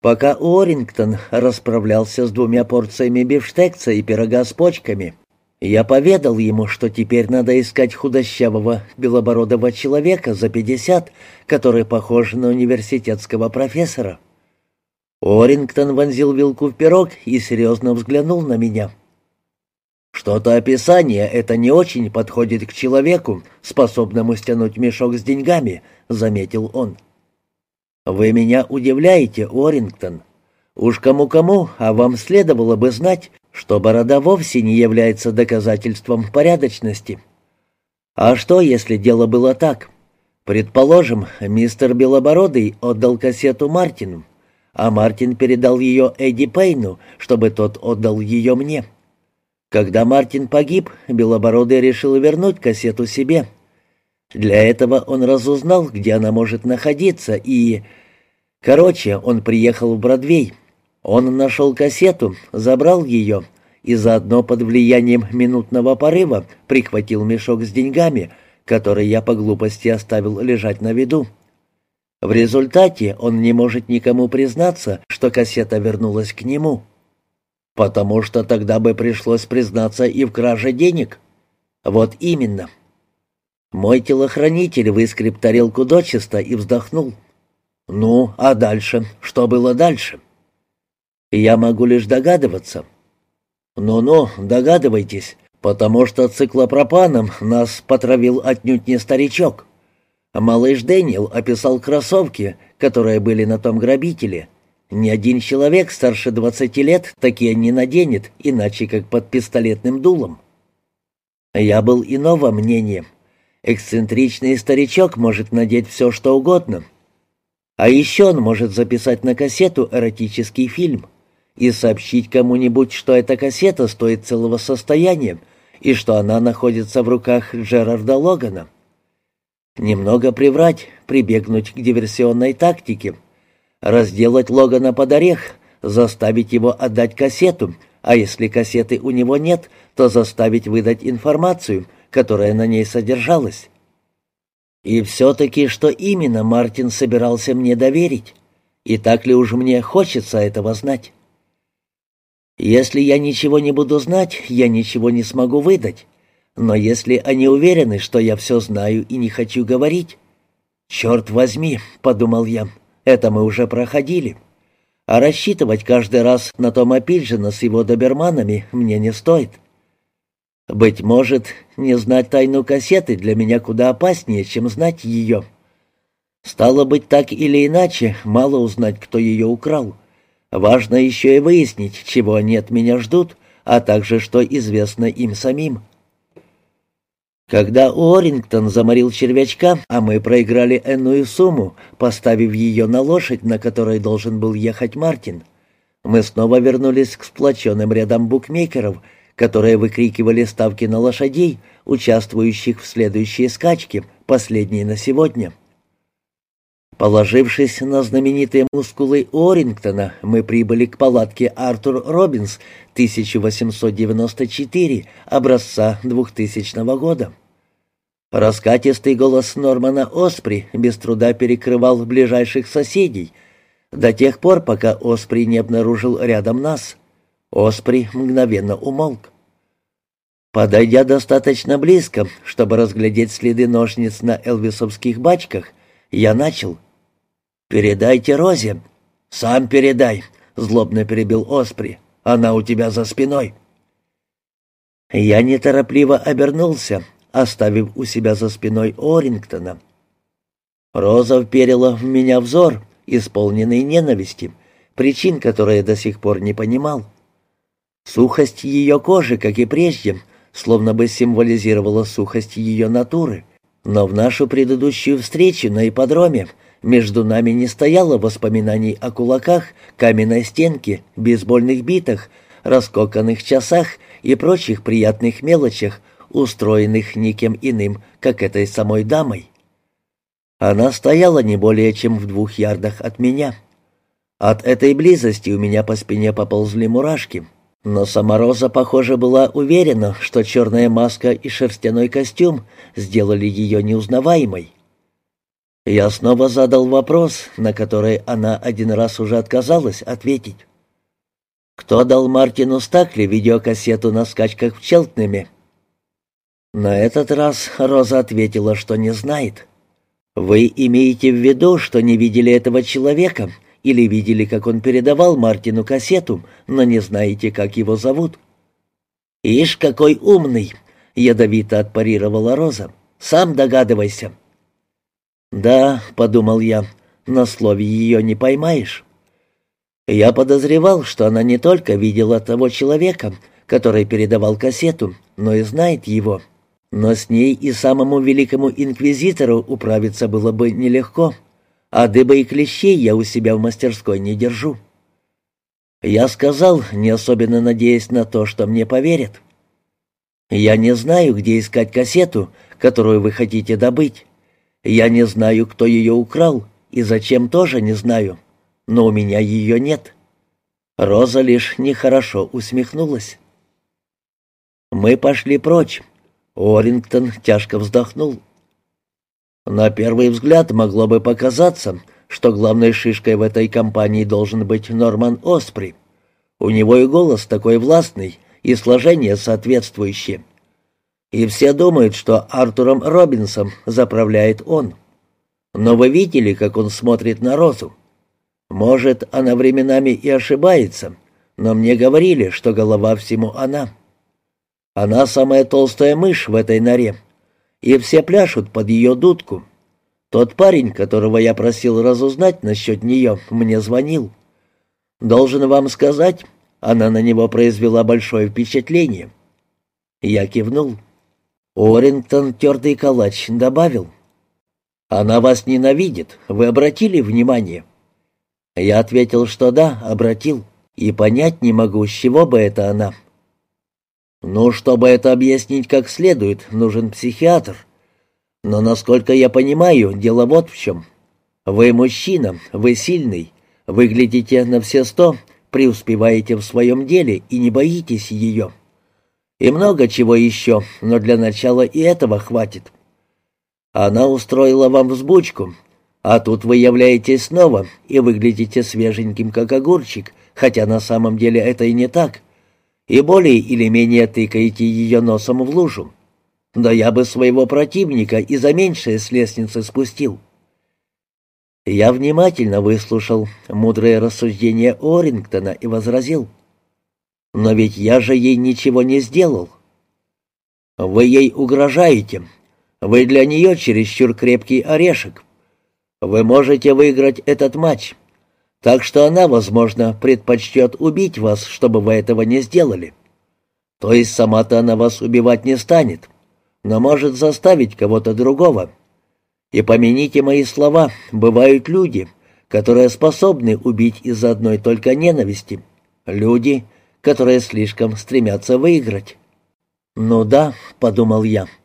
Пока Уоррингтон расправлялся с двумя порциями бифштекса и пирога с почками, я поведал ему, что теперь надо искать худощавого белобородого человека за пятьдесят, который похож на университетского профессора. Уоррингтон вонзил вилку в пирог и серьезно взглянул на меня. «Что-то описание это не очень подходит к человеку, способному стянуть мешок с деньгами», — заметил он. «Вы меня удивляете, Уоррингтон. Уж кому-кому, а вам следовало бы знать, что борода вовсе не является доказательством порядочности. А что, если дело было так? Предположим, мистер Белобородый отдал кассету Мартину, а Мартин передал ее Эдди Пейну, чтобы тот отдал ее мне». Когда Мартин погиб, Белобородый решил вернуть кассету себе. Для этого он разузнал, где она может находиться, и... Короче, он приехал в Бродвей. Он нашел кассету, забрал ее и заодно под влиянием минутного порыва прихватил мешок с деньгами, который я по глупости оставил лежать на виду. В результате он не может никому признаться, что кассета вернулась к нему. Потому что тогда бы пришлось признаться и в краже денег. Вот именно. Мой телохранитель выскреб тарелку дочисто и вздохнул. Ну, а дальше? Что было дальше? Я могу лишь догадываться. Ну-ну, догадывайтесь, потому что циклопропаном нас потравил отнюдь не старичок. Малыш Дэниел описал кроссовки, которые были на том грабителе — ни один человек старше двадцати лет такие не наденет, иначе как под пистолетным дулом. Я был иного мнения. Эксцентричный старичок может надеть все, что угодно. А еще он может записать на кассету эротический фильм и сообщить кому-нибудь, что эта кассета стоит целого состояния и что она находится в руках Джерарда Логана. Немного приврать, прибегнуть к диверсионной тактике — разделать Логана под орех, заставить его отдать кассету, а если кассеты у него нет, то заставить выдать информацию, которая на ней содержалась. И все-таки, что именно Мартин собирался мне доверить? И так ли уж мне хочется этого знать? Если я ничего не буду знать, я ничего не смогу выдать. Но если они уверены, что я все знаю и не хочу говорить... «Черт возьми», — подумал я, это мы уже проходили. А рассчитывать каждый раз на Тома Пиджина с его доберманами мне не стоит. Быть может, не знать тайну кассеты для меня куда опаснее, чем знать ее. Стало быть, так или иначе, мало узнать, кто ее украл. Важно еще и выяснить, чего они от меня ждут, а также, что известно им самим. Когда Уоррингтон заморил червячка, а мы проиграли энную сумму, поставив ее на лошадь, на которой должен был ехать Мартин, мы снова вернулись к сплоченным рядам букмекеров, которые выкрикивали ставки на лошадей, участвующих в следующей скачке, последней на сегодня. Положившись на знаменитые мускулы Уоррингтона, мы прибыли к палатке Артур Робинс 1894 образца 2000 года. Раскатистый голос Нормана Оспри без труда перекрывал ближайших соседей, до тех пор, пока Оспри не обнаружил рядом нас. Оспри мгновенно умолк. Подойдя достаточно близко, чтобы разглядеть следы ножниц на элвисовских бачках, я начал. «Передайте Розе». «Сам передай», — злобно перебил Оспри. «Она у тебя за спиной». Я неторопливо обернулся, оставив у себя за спиной Орингтона. Роза вперила в меня взор, исполненный ненависти, причин которой я до сих пор не понимал. Сухость ее кожи, как и прежде, словно бы символизировала сухость ее натуры. Но в нашу предыдущую встречу на ипподроме между нами не стояло воспоминаний о кулаках, каменной стенке, бейсбольных битах, раскоканных часах и прочих приятных мелочах, устроенных никем иным, как этой самой дамой. Она стояла не более чем в двух ярдах от меня. От этой близости у меня по спине поползли мурашки, но сама Роза, похоже, была уверена, что черная маска и шерстяной костюм сделали ее неузнаваемой. Я снова задал вопрос, на который она один раз уже отказалась ответить. «Кто дал Мартину Стакли видеокассету на скачках в Челтнеме?» На этот раз Роза ответила, что не знает. «Вы имеете в виду, что не видели этого человека или видели, как он передавал Мартину кассету, но не знаете, как его зовут?» «Ишь, какой умный!» — ядовито отпарировала Роза. «Сам догадывайся». «Да», — подумал я, — «на слове ее не поймаешь». Я подозревал, что она не только видела того человека, который передавал кассету, но и знает его. Но с ней и самому великому инквизитору управиться было бы нелегко, а дыба и клещей я у себя в мастерской не держу. Я сказал, не особенно надеясь на то, что мне поверят. «Я не знаю, где искать кассету, которую вы хотите добыть. Я не знаю, кто ее украл, и зачем тоже не знаю, но у меня ее нет». Роза лишь нехорошо усмехнулась. Мы пошли прочь. Орингтон тяжко вздохнул. На первый взгляд могло бы показаться, что главной шишкой в этой компании должен быть Норман Оспри. У него и голос такой властный, и сложение соответствующее. И все думают, что Артуром Робинсом заправляет он. Но вы видели, как он смотрит на Розу? Может, она временами и ошибается, но мне говорили, что голова всему она. Она самая толстая мышь в этой норе, и все пляшут под ее дудку. Тот парень, которого я просил разузнать насчет нее, мне звонил. Должен вам сказать, она на него произвела большое впечатление. Я кивнул. Орингтон, тертый калач, добавил. «Она вас ненавидит. Вы обратили внимание?» Я ответил, что да, обратил. И понять не могу, с чего бы это она. Ну, чтобы это объяснить как следует, нужен психиатр. Но, насколько я понимаю, дело вот в чем. Вы мужчина, вы сильный, выглядите на все сто, преуспеваете в своем деле и не боитесь ее. И много чего еще, но для начала и этого хватит. Она устроила вам взбучку, а тут вы являетесь снова и выглядите свеженьким, как огурчик, хотя на самом деле это и не так. И более или менее тыкаете ее носом в лужу. Да я бы своего противника и за меньшее с лестницы спустил. Я внимательно выслушал мудрое рассуждение Орингтона и возразил — но ведь я же ей ничего не сделал. Вы ей угрожаете. Вы для нее чересчур крепкий орешек. Вы можете выиграть этот матч. Так что она, возможно, предпочтет убить вас, чтобы вы этого не сделали. То есть сама-то она вас убивать не станет, но может заставить кого-то другого. И помяните мои слова, бывают люди, которые способны убить из-за одной только ненависти. Люди, которые слишком стремятся выиграть. «Ну да», — подумал я, —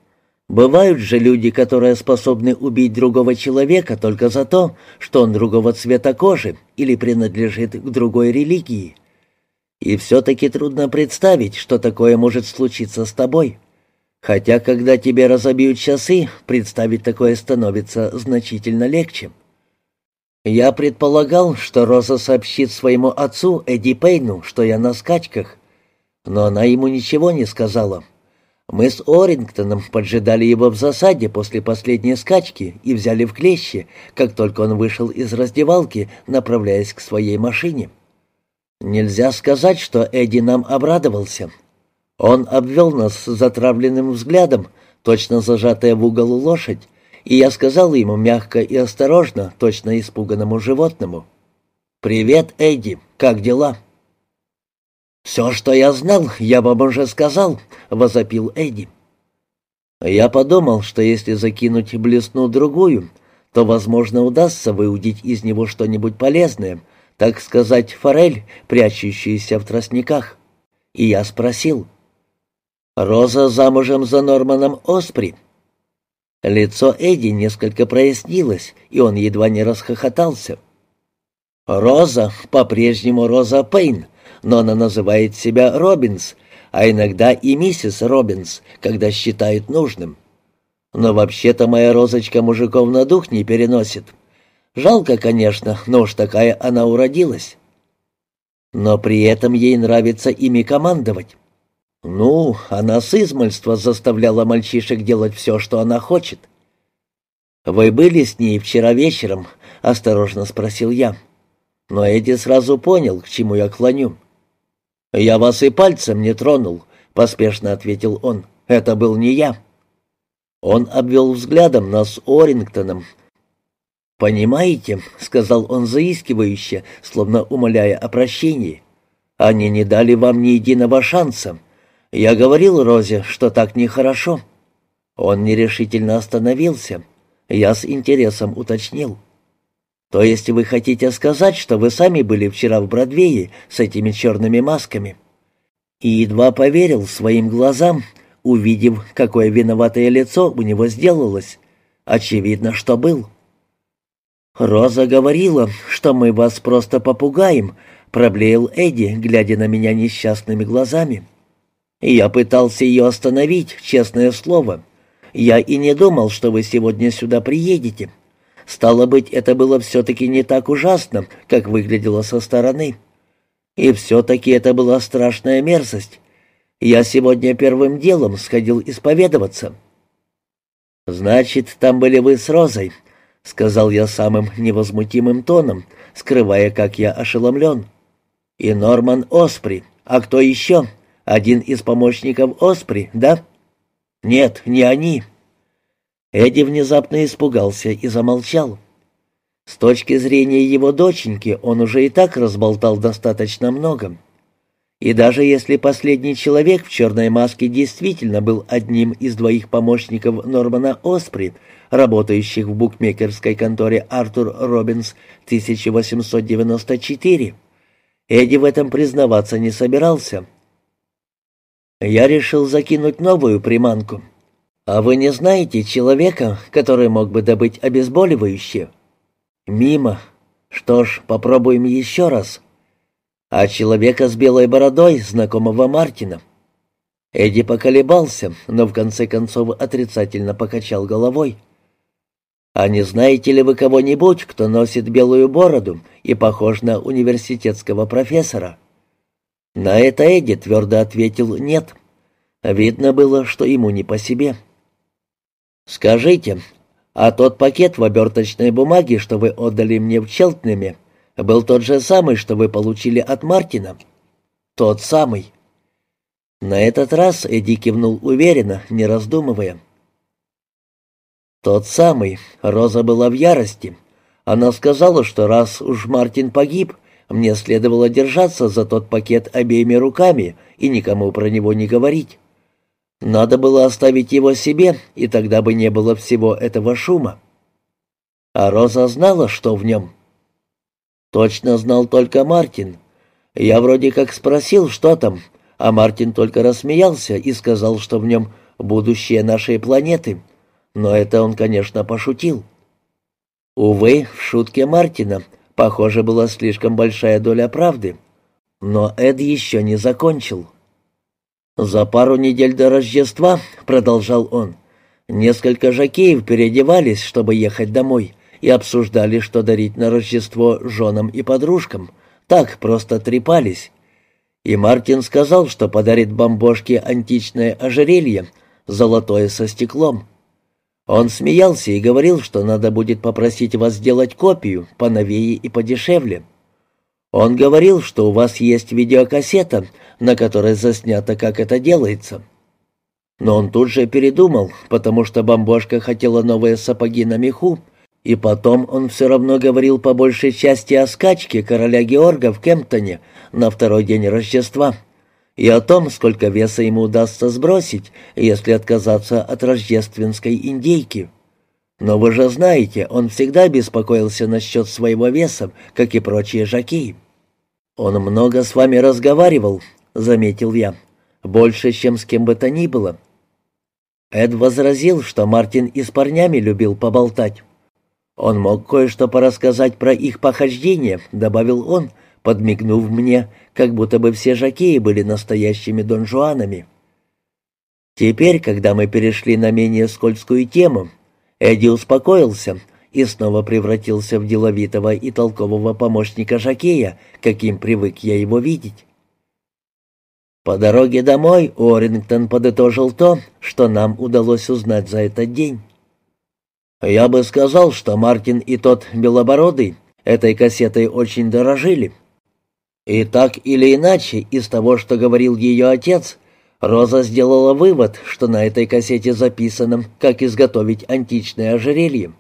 «бывают же люди, которые способны убить другого человека только за то, что он другого цвета кожи или принадлежит к другой религии. И все-таки трудно представить, что такое может случиться с тобой. Хотя, когда тебе разобьют часы, представить такое становится значительно легче». Я предполагал, что Роза сообщит своему отцу Эдди Пейну, что я на скачках, но она ему ничего не сказала. Мы с Орингтоном поджидали его в засаде после последней скачки и взяли в клещи, как только он вышел из раздевалки, направляясь к своей машине. Нельзя сказать, что Эдди нам обрадовался. Он обвел нас затравленным взглядом, точно зажатая в угол лошадь, и я сказал ему мягко и осторожно, точно испуганному животному. «Привет, Эдди, как дела?» «Все, что я знал, я вам уже сказал», — возопил Эдди. Я подумал, что если закинуть блесну другую, то, возможно, удастся выудить из него что-нибудь полезное, так сказать, форель, прячущаяся в тростниках. И я спросил. «Роза замужем за Норманом Оспри?» Лицо Эдди несколько прояснилось, и он едва не расхохотался. «Роза, по-прежнему Роза Пейн, но она называет себя Робинс, а иногда и миссис Робинс, когда считает нужным. Но вообще-то моя розочка мужиков на дух не переносит. Жалко, конечно, но уж такая она уродилась. Но при этом ей нравится ими командовать. Ну, она с измольства заставляла мальчишек делать все, что она хочет. «Вы были с ней вчера вечером?» — осторожно спросил я. Но Эдди сразу понял, к чему я клоню. «Я вас и пальцем не тронул», — поспешно ответил он. «Это был не я». Он обвел взглядом нас Орингтоном. «Понимаете», — сказал он заискивающе, словно умоляя о прощении, — «они не дали вам ни единого шанса. Я говорил Розе, что так нехорошо». Он нерешительно остановился. Я с интересом уточнил. «То есть вы хотите сказать, что вы сами были вчера в Бродвее с этими черными масками?» И едва поверил своим глазам, увидев, какое виноватое лицо у него сделалось. Очевидно, что был. «Роза говорила, что мы вас просто попугаем», — проблеял Эдди, глядя на меня несчастными глазами. я пытался ее остановить, честное слово. Я и не думал, что вы сегодня сюда приедете. Стало быть, это было все-таки не так ужасно, как выглядело со стороны. И все-таки это была страшная мерзость. Я сегодня первым делом сходил исповедоваться». «Значит, там были вы с Розой», — сказал я самым невозмутимым тоном, скрывая, как я ошеломлен. «И Норман Оспри. А кто еще? Один из помощников Оспри, да?» «Нет, не они». Эдди внезапно испугался и замолчал. С точки зрения его доченьки он уже и так разболтал достаточно много. И даже если последний человек в черной маске действительно был одним из двоих помощников Нормана Оспри, работающих в букмекерской конторе Артур Робинс 1894, Эдди в этом признаваться не собирался. Я решил закинуть новую приманку. «А вы не знаете человека, который мог бы добыть обезболивающее?» «Мимо. Что ж, попробуем еще раз» а человека с белой бородой, знакомого Мартина. Эдди поколебался, но в конце концов отрицательно покачал головой. «А не знаете ли вы кого-нибудь, кто носит белую бороду и похож на университетского профессора?» На это Эдди твердо ответил «нет». Видно было, что ему не по себе. «Скажите, а тот пакет в оберточной бумаге, что вы отдали мне в Челтнеме, был тот же самый, что вы получили от Мартина?» «Тот самый». На этот раз Эдди кивнул уверенно, не раздумывая. «Тот самый. Роза была в ярости. Она сказала, что раз уж Мартин погиб, мне следовало держаться за тот пакет обеими руками и никому про него не говорить. Надо было оставить его себе, и тогда бы не было всего этого шума. А Роза знала, что в нем. Точно знал только Мартин. Я вроде как спросил, что там, а Мартин только рассмеялся и сказал, что в нем будущее нашей планеты. Но это он, конечно, пошутил. Увы, в шутке Мартина, похоже, была слишком большая доля правды. Но Эд еще не закончил. «За пару недель до Рождества», — продолжал он, — «несколько жакеев переодевались, чтобы ехать домой, и обсуждали, что дарить на Рождество женам и подружкам. Так просто трепались. И Мартин сказал, что подарит бомбошке античное ожерелье, золотое со стеклом. Он смеялся и говорил, что надо будет попросить вас сделать копию, поновее и подешевле. Он говорил, что у вас есть видеокассета, на которой заснято, как это делается. Но он тут же передумал, потому что бомбошка хотела новые сапоги на меху, и потом он все равно говорил по большей части о скачке короля Георга в Кемптоне на второй день Рождества и о том, сколько веса ему удастся сбросить, если отказаться от рождественской индейки. Но вы же знаете, он всегда беспокоился насчет своего веса, как и прочие жаки. «Он много с вами разговаривал», — заметил я, — «больше, чем с кем бы то ни было». Эд возразил, что Мартин и с парнями любил поболтать. «Он мог кое-что порассказать про их похождения», — добавил он, подмигнув мне, как будто бы все жакеи были настоящими донжуанами. Теперь, когда мы перешли на менее скользкую тему, Эдди успокоился и снова превратился в деловитого и толкового помощника Жакея, каким привык я его видеть. По дороге домой Уоррингтон подытожил то, что нам удалось узнать за этот день. «Я бы сказал, что Мартин и тот Белобородый этой кассетой очень дорожили. И так или иначе, из того, что говорил ее отец, Роза сделала вывод, что на этой кассете записано, как изготовить античное ожерелье.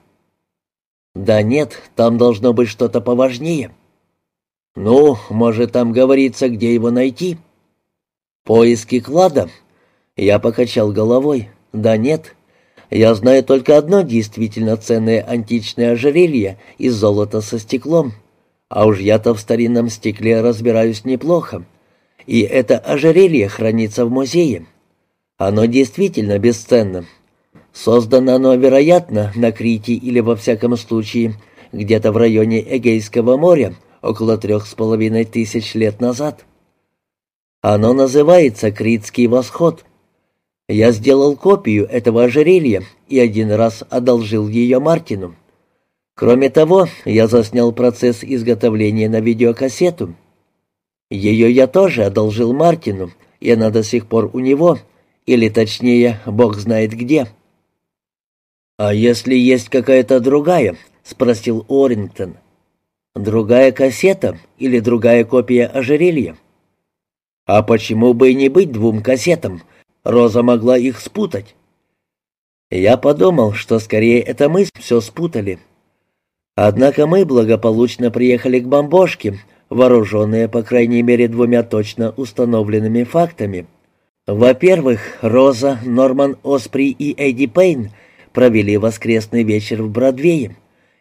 Да нет, там должно быть что-то поважнее. Ну, может, там говорится, где его найти. Поиски клада. Я покачал головой. Да нет. Я знаю только одно действительно ценное античное ожерелье из золота со стеклом. А уж я-то в старинном стекле разбираюсь неплохо. И это ожерелье хранится в музее. Оно действительно бесценно. Создано оно, вероятно, на Крите или, во всяком случае, где-то в районе Эгейского моря около трех с половиной тысяч лет назад. Оно называется «Критский восход». Я сделал копию этого ожерелья и один раз одолжил ее Мартину. Кроме того, я заснял процесс изготовления на видеокассету. Ее я тоже одолжил Мартину, и она до сих пор у него, или точнее, бог знает где. «А если есть какая-то другая?» — спросил Орингтон. «Другая кассета или другая копия ожерелья?» «А почему бы и не быть двум кассетам? Роза могла их спутать». Я подумал, что скорее это мы все спутали. Однако мы благополучно приехали к бомбошке, вооруженные, по крайней мере, двумя точно установленными фактами. Во-первых, Роза, Норман Оспри и Эдди Пейн провели воскресный вечер в Бродвее.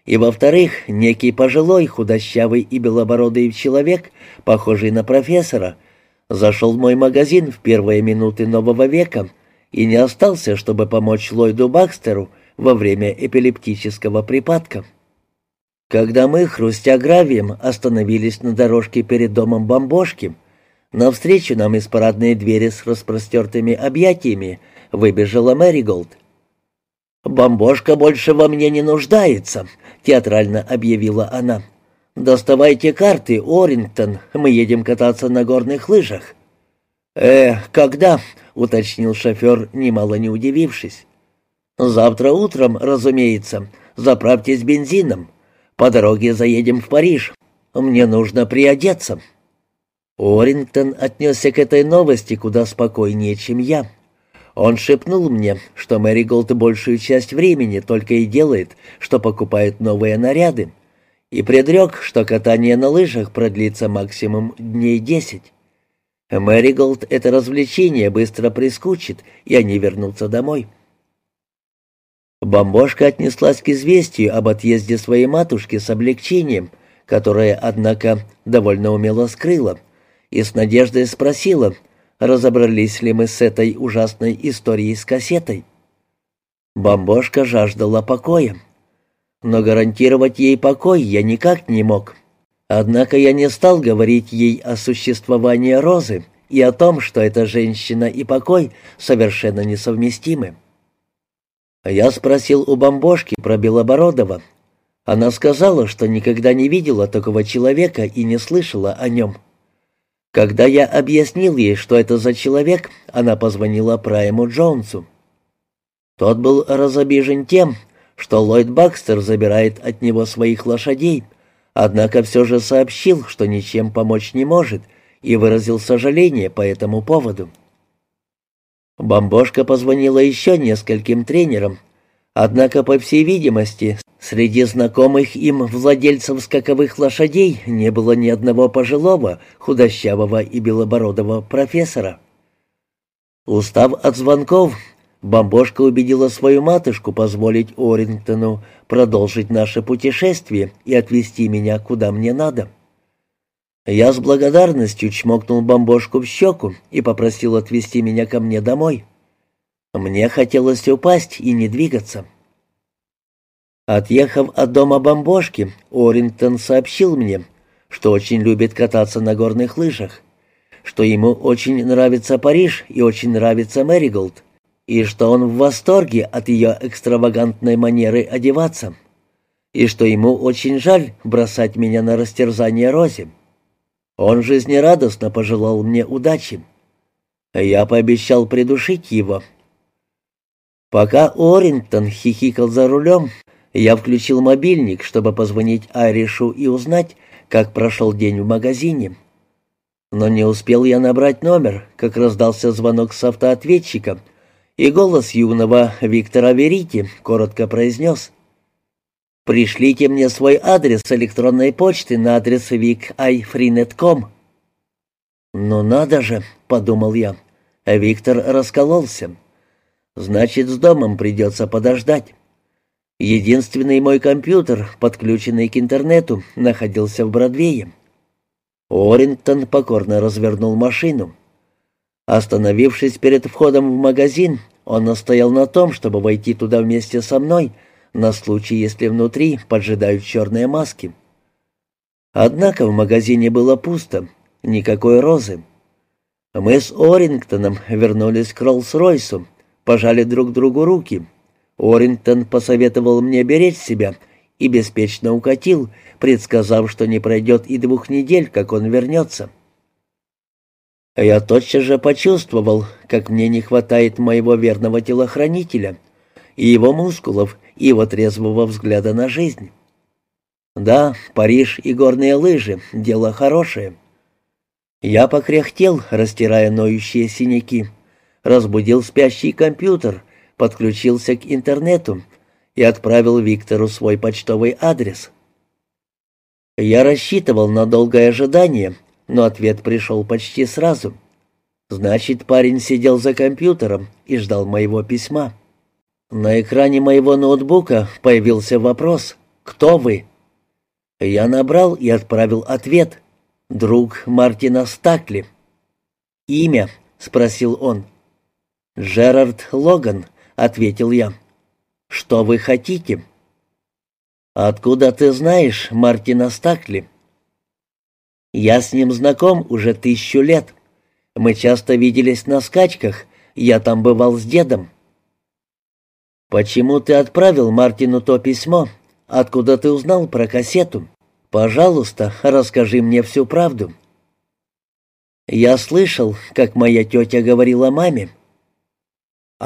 И, во-вторых, некий пожилой, худощавый и белобородый человек, похожий на профессора, зашел в мой магазин в первые минуты нового века и не остался, чтобы помочь Ллойду Бакстеру во время эпилептического припадка. Когда мы, хрустя гравием, остановились на дорожке перед домом бомбошки, навстречу нам из парадной двери с распростертыми объятиями выбежала Мэри Голд. «Бомбошка больше во мне не нуждается», — театрально объявила она. «Доставайте карты, Орингтон, мы едем кататься на горных лыжах». «Э, когда?» — уточнил шофер, немало не удивившись. «Завтра утром, разумеется. Заправьтесь бензином. По дороге заедем в Париж. Мне нужно приодеться». Орингтон отнесся к этой новости куда спокойнее, чем я. Он шепнул мне, что Мэри Голд большую часть времени только и делает, что покупает новые наряды, и предрек, что катание на лыжах продлится максимум дней десять. Мэри Голд это развлечение быстро прискучит, и они вернутся домой. Бомбошка отнеслась к известию об отъезде своей матушки с облегчением, которое, однако, довольно умело скрыла, и с надеждой спросила, разобрались ли мы с этой ужасной историей с кассетой. Бомбошка жаждала покоя. Но гарантировать ей покой я никак не мог. Однако я не стал говорить ей о существовании Розы и о том, что эта женщина и покой совершенно несовместимы. Я спросил у бомбошки про Белобородова. Она сказала, что никогда не видела такого человека и не слышала о нем. Когда я объяснил ей, что это за человек, она позвонила Прайму Джонсу. Тот был разобижен тем, что Ллойд Бакстер забирает от него своих лошадей, однако все же сообщил, что ничем помочь не может, и выразил сожаление по этому поводу. Бомбошка позвонила еще нескольким тренерам, однако, по всей видимости, среди знакомых им владельцев скаковых лошадей не было ни одного пожилого, худощавого и белобородого профессора. Устав от звонков, Бомбошка убедила свою матушку позволить Орингтону продолжить наше путешествие и отвезти меня куда мне надо. Я с благодарностью чмокнул бомбошку в щеку и попросил отвезти меня ко мне домой. Мне хотелось упасть и не двигаться. Отъехав от дома бомбошки, Орингтон сообщил мне, что очень любит кататься на горных лыжах, что ему очень нравится Париж и очень нравится Мэриголд, и что он в восторге от ее экстравагантной манеры одеваться, и что ему очень жаль бросать меня на растерзание Розе. Он жизнерадостно пожелал мне удачи. Я пообещал придушить его. Пока Орингтон хихикал за рулем, я включил мобильник, чтобы позвонить Айришу и узнать, как прошел день в магазине. Но не успел я набрать номер, как раздался звонок с автоответчика, и голос юного Виктора Верити коротко произнес «Пришлите мне свой адрес электронной почты на адрес викайфринет.ком». «Ну надо же», — подумал я, — Виктор раскололся. «Значит, с домом придется подождать». Единственный мой компьютер, подключенный к интернету, находился в Бродвее. Орингтон покорно развернул машину. Остановившись перед входом в магазин, он настоял на том, чтобы войти туда вместе со мной, на случай, если внутри поджидают черные маски. Однако в магазине было пусто, никакой розы. Мы с Орингтоном вернулись к Роллс-Ройсу, пожали друг другу руки. Орингтон посоветовал мне беречь себя и беспечно укатил, предсказав, что не пройдет и двух недель, как он вернется. Я тотчас же почувствовал, как мне не хватает моего верного телохранителя, и его мускулов, и его трезвого взгляда на жизнь. Да, Париж и горные лыжи — дело хорошее. Я покряхтел, растирая ноющие синяки, разбудил спящий компьютер, подключился к интернету и отправил Виктору свой почтовый адрес. Я рассчитывал на долгое ожидание, но ответ пришел почти сразу. Значит, парень сидел за компьютером и ждал моего письма. На экране моего ноутбука появился вопрос «Кто вы?». Я набрал и отправил ответ «Друг Мартина Стакли». «Имя?» — спросил он. «Джерард Логан», — ответил я. «Что вы хотите?» «Откуда ты знаешь Мартина Стакли?» «Я с ним знаком уже тысячу лет. Мы часто виделись на скачках, я там бывал с дедом». «Почему ты отправил Мартину то письмо? Откуда ты узнал про кассету? Пожалуйста, расскажи мне всю правду». «Я слышал, как моя тетя говорила маме».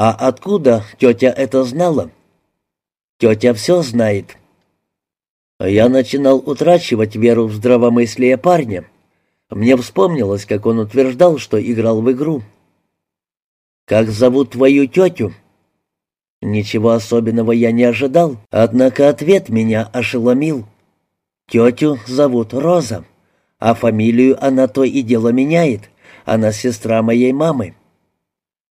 «А откуда тетя это знала?» «Тетя все знает. Я начинал утрачивать веру в здравомыслие парня. Мне вспомнилось, как он утверждал, что играл в игру. «Как зовут твою тетю?» Ничего особенного я не ожидал, однако ответ меня ошеломил. Тетю зовут Роза, а фамилию она то и дело меняет. Она сестра моей мамы.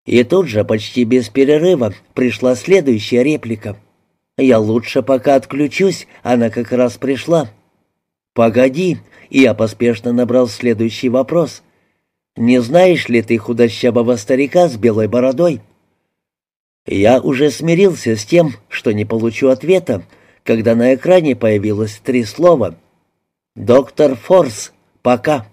И тут же, почти без перерыва, пришла следующая реплика. Я лучше пока отключусь, она как раз пришла. Погоди, и я поспешно набрал следующий вопрос. Не знаешь ли ты худощавого старика с белой бородой? Я уже смирился с тем, что не получу ответа, когда на экране появилось три слова. «Доктор Форс, пока».